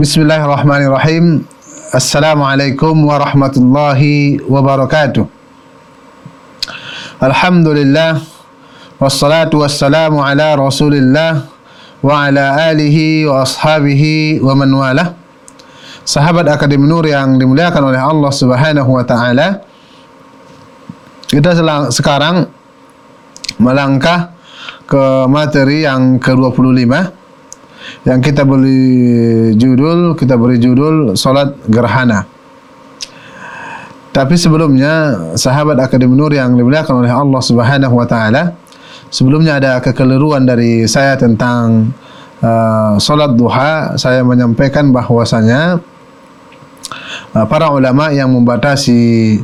Bismillahirrahmanirrahim. Assalamualaikum warahmatullahi wabarakatuh. Alhamdulillah wassalatu wassalamu ala Rasulillah wa ala alihi wa ashabihi wa man wala. Sahabat Akademi Nur yang dimuliakan oleh Allah Subhanahu wa taala. Kita sekarang melangkah ke materi yang ke-25 yang kita beri judul kita beri judul solat gerhana. Tapi sebelumnya sahabat Akademi Nur yang dimuliakan oleh Allah Subhanahu wa taala sebelumnya ada kekeliruan dari saya tentang uh, solat duha saya menyampaikan bahwasanya uh, para ulama yang membatasi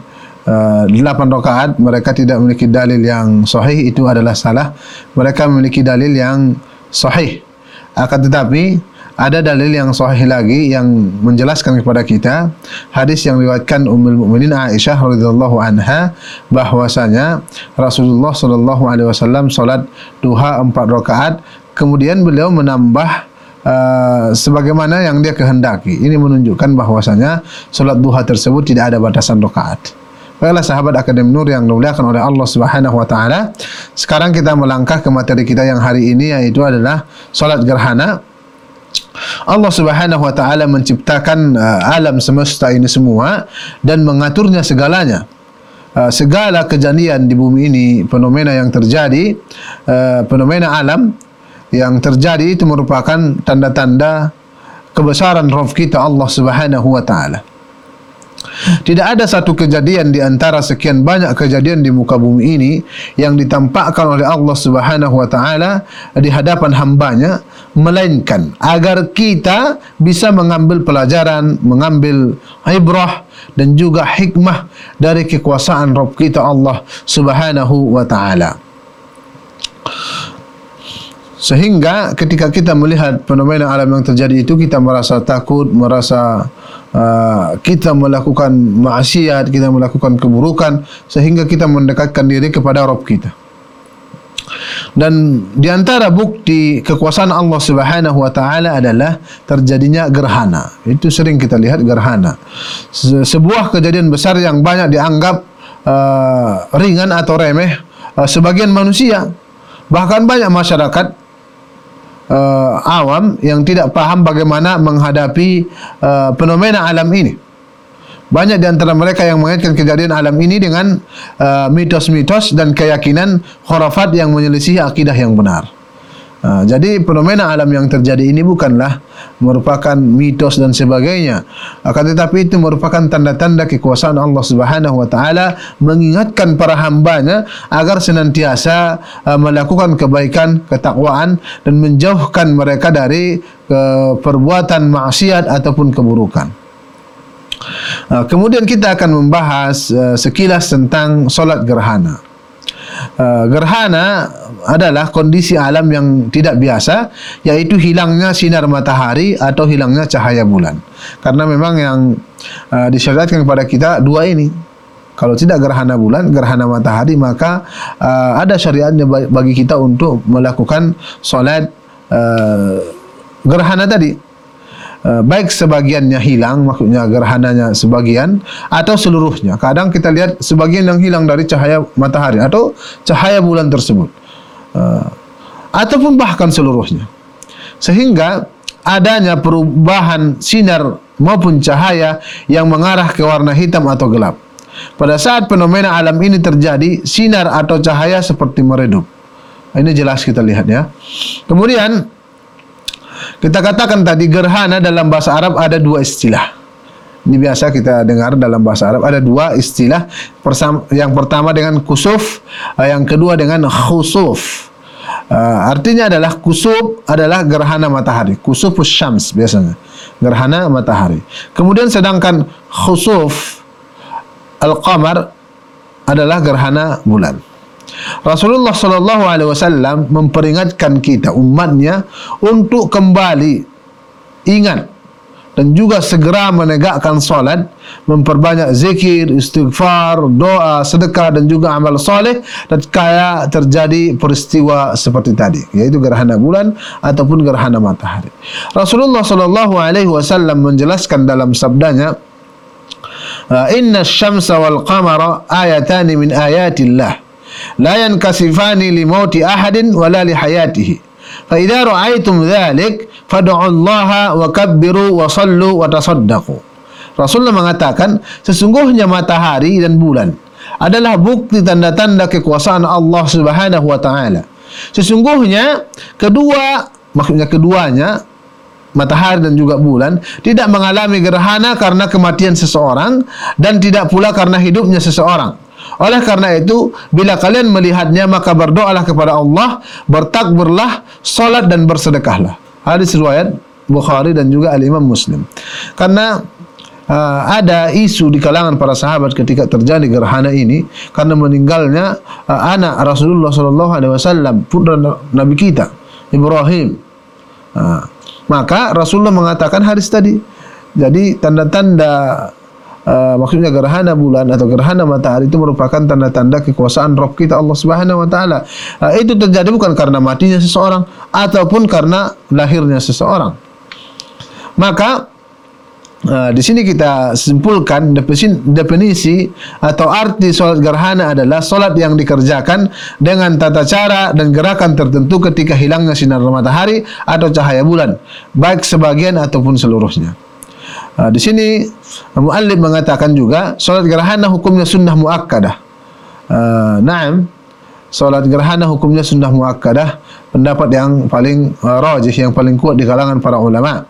uh, 8 rakaat mereka tidak memiliki dalil yang sahih itu adalah salah. Mereka memiliki dalil yang sahih akan tetapi ada dalil yang sahih lagi yang menjelaskan kepada kita hadis yang diriwayatkan Ummul Mukminin Aisyah radhiyallahu anha bahwasanya Rasulullah sallallahu alaihi wasallam salat duha empat rakaat kemudian beliau menambah Uh, sebagaimana yang dia kehendaki. Ini menunjukkan bahwasanya salat duha tersebut tidak ada batasan rakaat. Baiklah sahabat Akademi Nur yang dimuliakan oleh Allah Subhanahu wa taala. Sekarang kita melangkah ke materi kita yang hari ini yaitu adalah salat gerhana. Allah Subhanahu wa taala menciptakan uh, alam semesta ini semua dan mengaturnya segalanya. Uh, segala kejadian di bumi ini, fenomena yang terjadi, uh, fenomena alam yang terjadi itu merupakan tanda-tanda kebesaran Rabb kita Allah Subhanahu wa taala. Tidak ada satu kejadian di antara sekian banyak kejadian di muka bumi ini yang ditampakkan oleh Allah Subhanahu wa taala di hadapan hambanya melainkan agar kita bisa mengambil pelajaran, mengambil ibrah dan juga hikmah dari kekuasaan Rabb kita Allah Subhanahu wa taala. Sehingga ketika kita melihat fenomena alam yang terjadi itu kita merasa takut, merasa uh, kita melakukan maksiat, kita melakukan keburukan sehingga kita mendekatkan diri kepada Rabb kita. Dan di antara bukti kekuasaan Allah Subhanahu wa taala adalah terjadinya gerhana. Itu sering kita lihat gerhana. Sebuah kejadian besar yang banyak dianggap uh, ringan atau remeh uh, sebagian manusia. Bahkan banyak masyarakat uh, awam yang tidak paham bagaimana menghadapi uh, fenomena alam ini. Banyak di antara mereka yang mengaitkan kejadian alam ini dengan uh, mitos-mitos uh, dan keyakinan khurafat yang menyelisih akidah yang benar. Ha, jadi fenomena alam yang terjadi ini bukanlah merupakan mitos dan sebagainya. Akan tetapi itu merupakan tanda-tanda kekuasaan Allah Subhanahu wa taala mengingatkan para hambanya agar senantiasa uh, melakukan kebaikan, ketakwaan dan menjauhkan mereka dari uh, perbuatan maksiat ataupun keburukan. Uh, kemudian kita akan membahas uh, sekilas tentang solat gerhana. Uh, gerhana adalah kondisi alam yang tidak biasa yaitu hilangnya sinar matahari atau hilangnya cahaya bulan. Karena memang yang uh, disyariatkan kepada kita dua ini. Kalau tidak gerhana bulan gerhana matahari maka uh, ada syariatnya bagi kita untuk melakukan solat uh, gerhana tadi Uh, baik sebagiannya hilang maksudnya gerhananya sebagian atau seluruhnya. Kadang kita lihat sebagian yang hilang dari cahaya matahari atau cahaya bulan tersebut. Uh, ataupun bahkan seluruhnya. Sehingga adanya perubahan sinar maupun cahaya yang mengarah ke warna hitam atau gelap. Pada saat fenomena alam ini terjadi sinar atau cahaya seperti meredup. Ini jelas kita lihat ya. Kemudian kita katakan tadi gerhana dalam bahasa Arab ada dua istilah. Ini biasa kita dengar dalam bahasa Arab ada dua istilah. Yang pertama dengan kusuf, eh, yang kedua dengan khusuf. Uh, artinya adalah kusuf adalah gerhana matahari. Kusuf syams biasanya. Gerhana matahari. Kemudian sedangkan khusuf al-qamar adalah gerhana bulan. Rasulullah sallallahu alaihi wasallam memperingatkan kita umatnya untuk kembali ingat dan juga segera menegakkan solat, memperbanyak zikir, istighfar, doa, sedekah dan juga amal soleh dan kaya terjadi peristiwa seperti tadi, yaitu gerhana bulan ataupun gerhana matahari. Rasulullah sallallahu alaihi wasallam menjelaskan dalam sabdanya, "Inna asy-syamsa wal qamara ayatan min ayatillah." La yankasifani li mauti ahadin wala li hayatihi. Fa idza ra'aytum dhalik fad'u Allah wa kabbiru wa sallu wa tasaddaqu. Rasulullah mengatakan sesungguhnya matahari dan bulan adalah bukti tanda-tanda kekuasaan Allah Subhanahu wa taala. Sesungguhnya kedua maksudnya keduanya matahari dan juga bulan tidak mengalami gerhana karena kematian seseorang dan tidak pula karena hidupnya seseorang. Oleh karena itu, bila kalian melihatnya maka berdoalah kepada Allah, bertakbirlah, salat dan bersedekahlah. Hadis riwayat Bukhari dan juga Al Imam Muslim. Karena uh, ada isu di kalangan para sahabat ketika terjadi gerhana ini karena meninggalnya uh, anak Rasulullah sallallahu alaihi wasallam putra Nabi kita Ibrahim. Uh, maka Rasulullah mengatakan hadis tadi. Jadi tanda-tanda uh, maksudnya gerhana bulan atau gerhana matahari itu merupakan tanda-tanda kekuasaan roh kita Allah Subhanahu wa taala. Uh, itu terjadi bukan karena matinya seseorang ataupun karena lahirnya seseorang. Maka uh, di sini kita simpulkan definisi, definisi atau arti solat gerhana adalah solat yang dikerjakan dengan tata cara dan gerakan tertentu ketika hilangnya sinar matahari atau cahaya bulan, baik sebagian ataupun seluruhnya. Uh, di sini Muallim mengatakan juga solat gerhana hukumnya sunnah muakkadah. Uh, naam, solat gerhana hukumnya sunnah muakkadah. Pendapat yang paling uh, rajih, yang paling kuat di kalangan para ulama.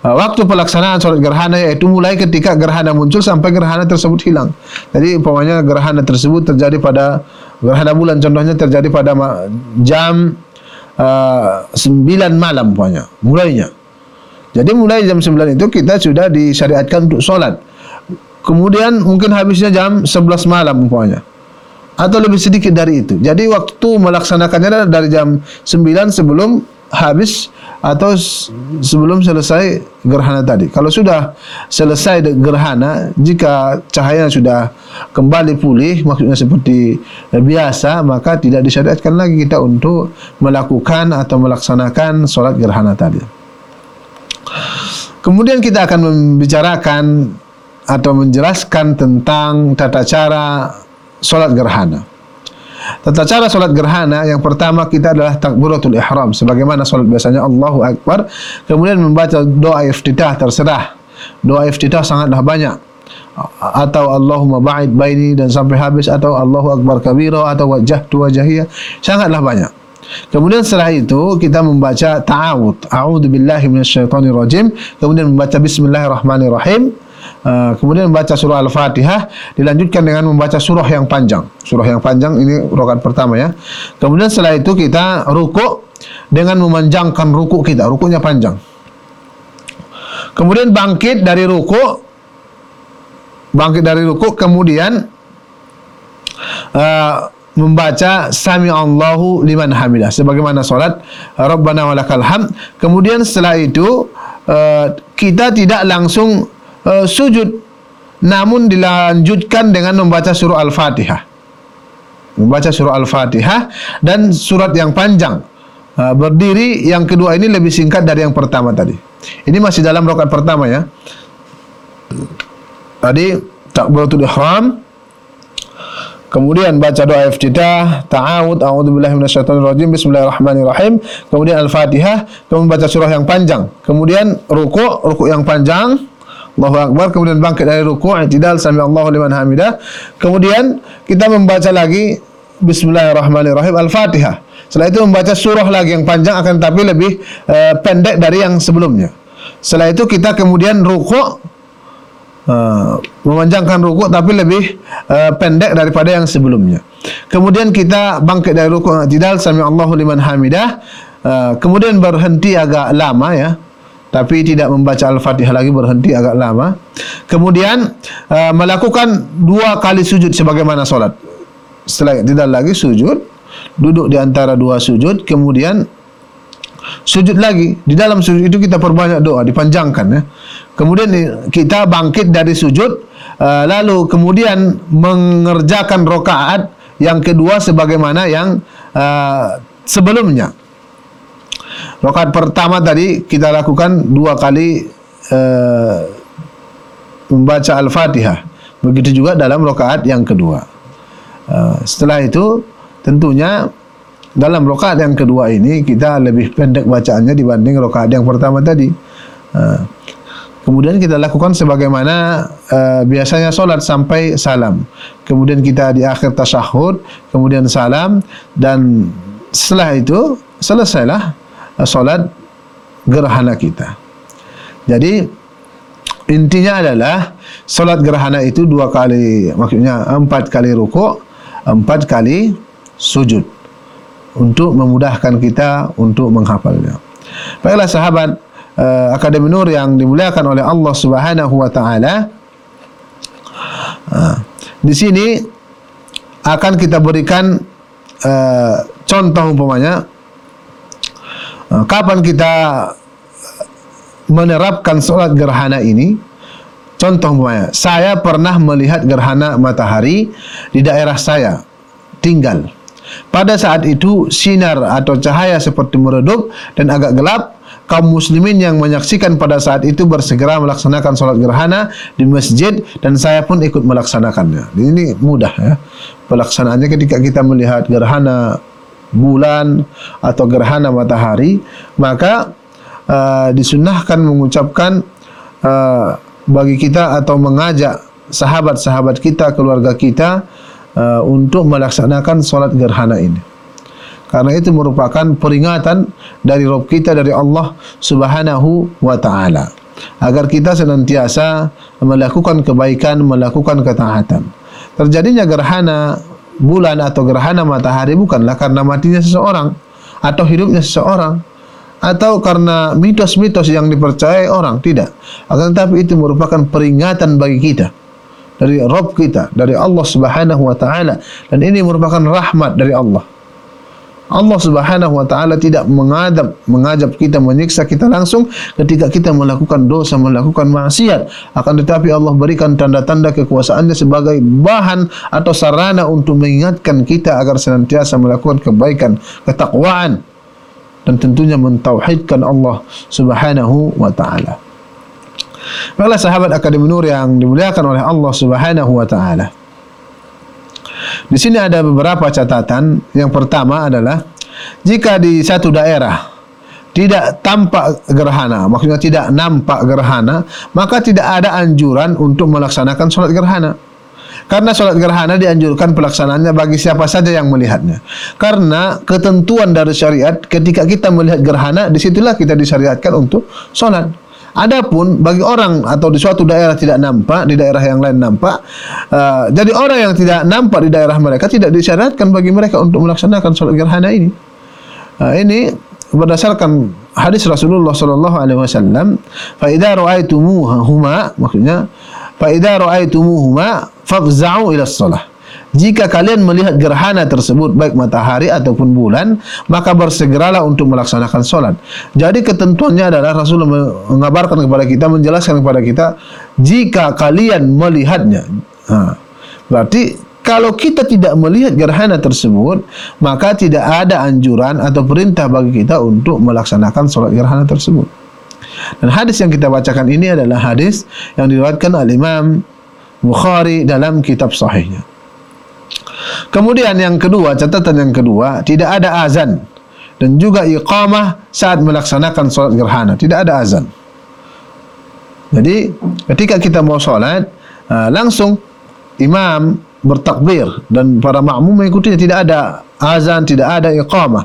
Uh, waktu pelaksanaan solat gerhana yaitu mulai ketika gerhana muncul sampai gerhana tersebut hilang. Jadi umpamanya gerhana tersebut terjadi pada gerhana bulan contohnya terjadi pada jam uh, 9 malam umpamanya mulainya jadi mulai jam 9 itu kita sudah disyariatkan untuk solat. Kemudian mungkin habisnya jam 11 malam umpamanya. Atau lebih sedikit dari itu. Jadi waktu melaksanakannya dari jam 9 sebelum habis atau sebelum selesai gerhana tadi. Kalau sudah selesai gerhana, jika cahaya sudah kembali pulih, maksudnya seperti biasa, maka tidak disyariatkan lagi kita untuk melakukan atau melaksanakan solat gerhana tadi. Kemudian kita akan membicarakan atau menjelaskan tentang tata cara solat gerhana. Tata cara solat gerhana yang pertama kita adalah takbiratul ihram sebagaimana solat biasanya Allahu Akbar kemudian membaca doa iftitah terserah. Doa iftitah sangatlah banyak atau Allahumma ba'id baini dan sampai habis atau Allahu Akbar kabira atau wajah tu wajahiyah sangatlah banyak. Kemudian setelah itu kita membaca ta'awud. A'udzu billahi minasyaitonir rajim. Kemudian membaca bismillahirrahmanirrahim. Uh, kemudian membaca surah Al-Fatihah dilanjutkan dengan membaca surah yang panjang. Surah yang panjang ini rakaat pertama ya. Kemudian setelah itu kita rukuk dengan memanjangkan rukuk kita. Rukuknya panjang. Kemudian bangkit dari rukuk bangkit dari rukuk kemudian uh, membaca sami Allahu liman hamidah. Sebagaimana salat Rabbana walakal hamd. Kemudian setelah itu uh, kita tidak langsung uh, sujud namun dilanjutkan dengan membaca surah Al-Fatihah. Membaca surah Al-Fatihah dan surat yang panjang. Uh, berdiri yang kedua ini lebih singkat dari yang pertama tadi. Ini masih dalam rakaat pertama ya. Tadi takbiratul ihram Kemudian baca doa iftitah, ta'awud, a'udzubillahi minasyaitonirrajim, bismillahirrahmanirrahim. Kemudian Al-Fatihah, kemudian baca surah yang panjang. Kemudian ruku', ruku' yang panjang. Allahu Akbar, kemudian bangkit dari ruku', i'tidal sami Allahu liman hamidah. Kemudian kita membaca lagi bismillahirrahmanirrahim Al-Fatihah. Setelah itu membaca surah lagi yang panjang akan tapi lebih uh, pendek dari yang sebelumnya. Setelah itu kita kemudian ruku' Uh, memanjangkan rukuk tapi lebih uh, pendek daripada yang sebelumnya. Kemudian kita bangkit dari rukuk tidak sami Allahu liman hamidah. Uh, kemudian berhenti agak lama ya. Tapi tidak membaca Al-Fatihah lagi berhenti agak lama. Kemudian uh, melakukan dua kali sujud sebagaimana solat. Setelah tidak lagi sujud, duduk di antara dua sujud, kemudian sujud lagi. Di dalam sujud itu kita perbanyak doa, dipanjangkan ya. Kemudian kita bangkit dari sujud uh, lalu kemudian mengerjakan rakaat yang kedua sebagaimana yang uh, sebelumnya. Rakaat pertama tadi kita lakukan dua kali membaca al-fatihah. Begitu juga dalam rakaat yang kedua. Setelah itu tentunya dalam rokaat yang kedua ini kita lebih pendek bacaannya dibanding rokaat yang pertama tadi. Uh, kemudian kita lakukan sebagaimana uh, biasanya solat sampai salam. Kemudian kita di akhir tasyahud, kemudian salam dan setelah itu selesailah uh, solat gerhana kita. Jadi intinya adalah solat gerhana itu dua kali, maksudnya empat kali rukuk, empat kali sujud untuk memudahkan kita untuk menghafalnya. Baiklah sahabat uh, Akademi Nur yang dimuliakan oleh Allah Subhanahu wa taala. Uh, di sini akan kita berikan uh, contoh umpamanya uh, kapan kita menerapkan solat gerhana ini contoh umpamanya saya pernah melihat gerhana matahari di daerah saya tinggal pada saat itu sinar atau cahaya seperti meredup dan agak gelap. Kaum muslimin yang menyaksikan pada saat itu bersegera melaksanakan sholat gerhana di masjid dan saya pun ikut melaksanakannya. Ini mudah ya. Pelaksanaannya ketika kita melihat gerhana bulan atau gerhana matahari, maka uh, disunahkan mengucapkan uh, bagi kita atau mengajak sahabat-sahabat kita, keluarga kita uh, untuk melaksanakan solat gerhana ini. Karena itu merupakan peringatan dari Rabb kita dari Allah Subhanahu wa taala agar kita senantiasa melakukan kebaikan, melakukan ketaatan. Terjadinya gerhana bulan atau gerhana matahari bukanlah karena matinya seseorang atau hidupnya seseorang atau karena mitos-mitos yang dipercayai orang tidak akan tetapi itu merupakan peringatan bagi kita dari Rabb kita, dari Allah Subhanahu wa taala dan ini merupakan rahmat dari Allah. Allah Subhanahu wa taala tidak mengadab mengajab kita menyiksa kita langsung ketika kita melakukan dosa melakukan maksiat akan tetapi Allah berikan tanda-tanda kekuasaannya sebagai bahan atau sarana untuk mengingatkan kita agar senantiasa melakukan kebaikan ketakwaan dan tentunya mentauhidkan Allah Subhanahu wa taala Baiklah sahabat Akademi Nur yang dimuliakan oleh Allah Subhanahu wa taala. Di sini ada beberapa catatan. Yang pertama adalah jika di satu daerah tidak tampak gerhana, maksudnya tidak nampak gerhana, maka tidak ada anjuran untuk melaksanakan sholat gerhana. Karena sholat gerhana dianjurkan pelaksanaannya bagi siapa saja yang melihatnya. Karena ketentuan dari syariat ketika kita melihat gerhana, disitulah kita disyariatkan untuk sholat. Adapun bagi orang atau di suatu daerah tidak nampak, di daerah yang lain nampak, uh, jadi orang yang tidak nampak di daerah mereka tidak disyaratkan bagi mereka untuk melaksanakan sholat gerhana ini. Uh, ini berdasarkan hadis Rasulullah sallallahu alaihi wasallam, "Fa idza ra'aytumuhuma," maksudnya, "Fa idza ra'aytumuhuma fafza'u ila shalah." Jika kalian melihat gerhana tersebut baik matahari ataupun bulan, maka bersegeralah untuk melaksanakan solat. Jadi ketentuannya adalah Rasulullah mengabarkan kepada kita, menjelaskan kepada kita, jika kalian melihatnya, ha, berarti kalau kita tidak melihat gerhana tersebut, maka tidak ada anjuran atau perintah bagi kita untuk melaksanakan solat gerhana tersebut. Dan hadis yang kita bacakan ini adalah hadis yang diriwayatkan oleh Imam Bukhari dalam kitab sahihnya. Kemudian yang kedua, catatan yang kedua, tidak ada azan dan juga iqamah saat melaksanakan solat gerhana. Tidak ada azan. Jadi ketika kita mau solat, uh, langsung imam bertakbir dan para makmum mengikutinya. Tidak ada azan, tidak ada iqamah.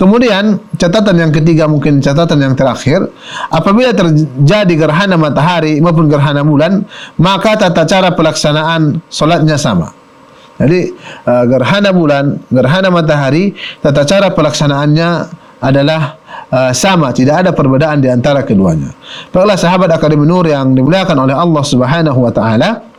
Kemudian catatan yang ketiga mungkin catatan yang terakhir apabila terjadi gerhana matahari maupun gerhana bulan maka tata cara pelaksanaan solatnya sama. Jadi uh, gerhana bulan, gerhana matahari, tata cara pelaksanaannya adalah uh, sama, tidak ada perbedaan di antara keduanya. Baiklah sahabat Akademi Nur yang dimuliakan oleh Allah Subhanahu wa taala.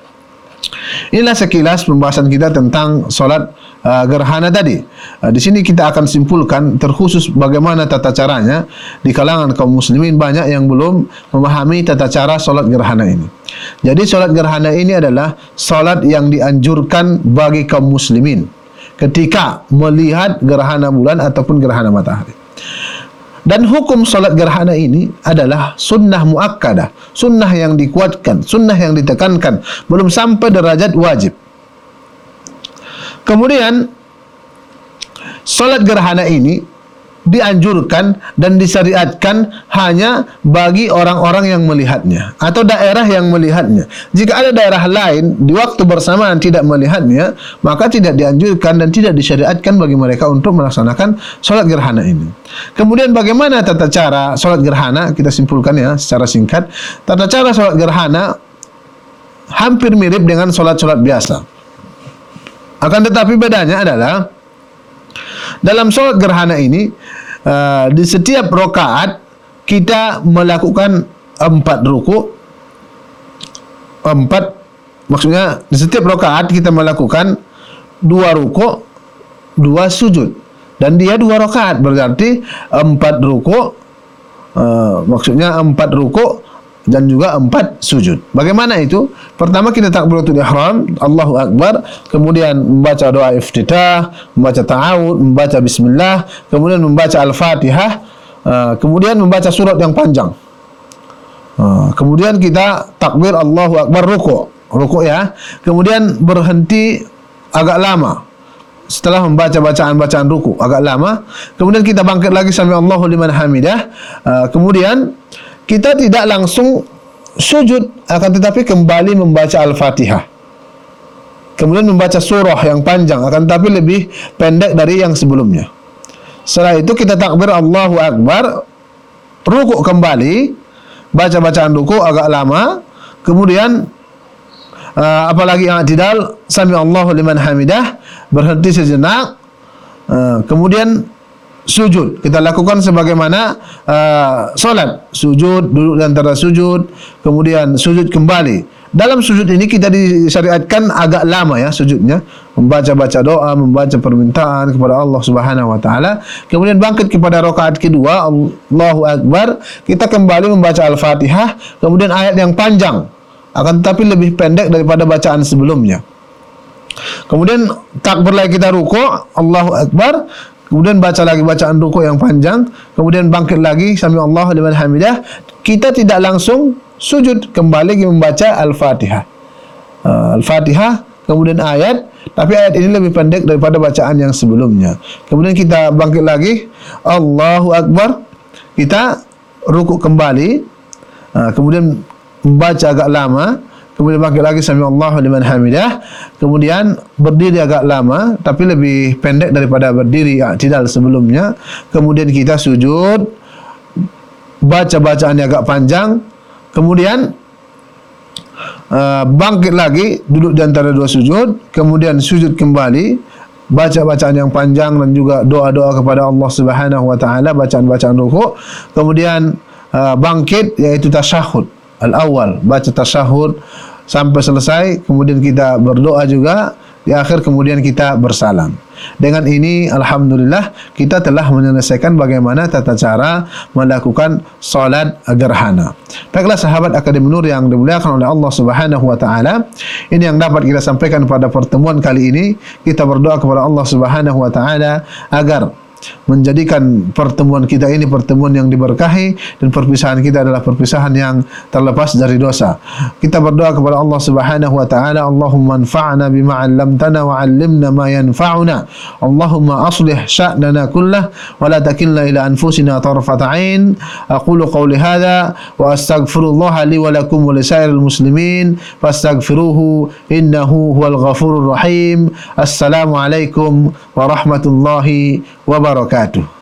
Inilah sekilas pembahasan kita tentang solat uh, gerhana tadi. Uh, di sini kita akan simpulkan terkhusus bagaimana tata caranya di kalangan kaum muslimin banyak yang belum memahami tata cara solat gerhana ini. Jadi solat gerhana ini adalah solat yang dianjurkan bagi kaum muslimin ketika melihat gerhana bulan ataupun gerhana matahari. Dan hukum solat gerhana ini adalah sunnah muakkadah, sunnah yang dikuatkan, sunnah yang ditekankan, belum sampai derajat wajib. Kemudian solat gerhana ini dianjurkan dan disyariatkan hanya bagi orang-orang yang melihatnya atau daerah yang melihatnya. Jika ada daerah lain di waktu bersamaan tidak melihatnya, maka tidak dianjurkan dan tidak disyariatkan bagi mereka untuk melaksanakan solat gerhana ini. Kemudian bagaimana tata cara solat gerhana? Kita simpulkan ya secara singkat. Tata cara solat gerhana hampir mirip dengan solat-solat biasa. Akan tetapi bedanya adalah dalam solat gerhana ini uh, di setiap rokaat kita melakukan empat ruku empat maksudnya di setiap rokaat kita melakukan dua ruku dua sujud. Dan dia dua rokaat berarti empat ruku uh, maksudnya empat ruku dan juga empat sujud. Bagaimana itu? Pertama kita takbiratul ihram, Allahu akbar, kemudian membaca doa iftitah, membaca ta'awud, membaca bismillah, kemudian membaca al-Fatihah, uh, kemudian membaca surat yang panjang. Uh, kemudian kita takbir Allahu akbar ruku, ruku ya. Kemudian berhenti agak lama setelah membaca bacaan-bacaan ruku agak lama kemudian kita bangkit lagi sampai Allahu liman hamidah uh, kemudian kita tidak langsung sujud akan tetapi kembali membaca Al-Fatihah. Kemudian membaca surah yang panjang akan tetapi lebih pendek dari yang sebelumnya. Setelah itu kita takbir Allahu Akbar, rukuk kembali, baca bacaan rukuk agak lama, kemudian uh, apalagi yang tidak sami Allahu liman hamidah, berhenti sejenak, uh, kemudian sujud. Kita lakukan sebagaimana uh, solat. Sujud duduk di antara sujud kemudian sujud kembali. Dalam sujud ini kita disyariatkan agak lama ya sujudnya. Membaca-baca doa membaca permintaan kepada Allah Subhanahu wa taala. Kemudian bangkit kepada rakaat kedua Allahu akbar. Kita kembali membaca Al-Fatihah kemudian ayat yang panjang. Akan tetapi lebih pendek daripada bacaan sebelumnya. Kemudian takbir lagi kita ruku Allahu Akbar kemudian baca lagi bacaan ruku yang panjang, kemudian bangkit lagi sami Allah liman hamidah, kita tidak langsung sujud kembali membaca Al-Fatihah. Uh, Al-Fatihah kemudian ayat, tapi ayat ini lebih pendek daripada bacaan yang sebelumnya. Kemudian kita bangkit lagi. Allahu Akbar, kita ruku kembali, uh, kemudian membaca agak lama, kemudian bangkit lagi sami Allah liman hamidah. Kemudian berdiri agak lama tapi lebih pendek daripada berdiri tidak sebelumnya. Kemudian kita sujud. Baca bacaan yang agak panjang. Kemudian uh, bangkit lagi duduk di antara dua sujud. Kemudian sujud kembali. Baca bacaan yang panjang dan juga doa-doa kepada Allah Subhanahu wa taala bacaan-bacaan rukuk. Kemudian uh, bangkit yaitu tasyahud. Al-awwal baca tasyahud sampai selesai kemudian kita berdoa juga. Di akhir kemudian kita bersalam. Dengan ini alhamdulillah kita telah menyelesaikan bagaimana tata cara melakukan salat gerhana. Baiklah sahabat akademi nur yang dimuliakan oleh Allah Subhanahu wa taala ini yang dapat kita sampaikan pada pertemuan kali ini. Kita berdoa kepada Allah Subhanahu wa taala agar menjadikan pertemuan kita ini pertemuan yang diberkahi dan perpisahan kita adalah perpisahan yang terlepas dari dosa. Kita berdoa kepada Allah Subhanahu wa taala, Allahumma anfa'na bima 'allamtana wa 'allimna ma yanfa'una. Allahumma aslih sya'nana kullah wa la takilna ila anfusina tarfata 'ain. Aqulu qawli hadha wa astaghfirullah li wa lakum wa lisairil muslimin fastaghfiruhu innahu huwal ghafurur rahim. Assalamu alaikum warahmatullahi wabarakatuh.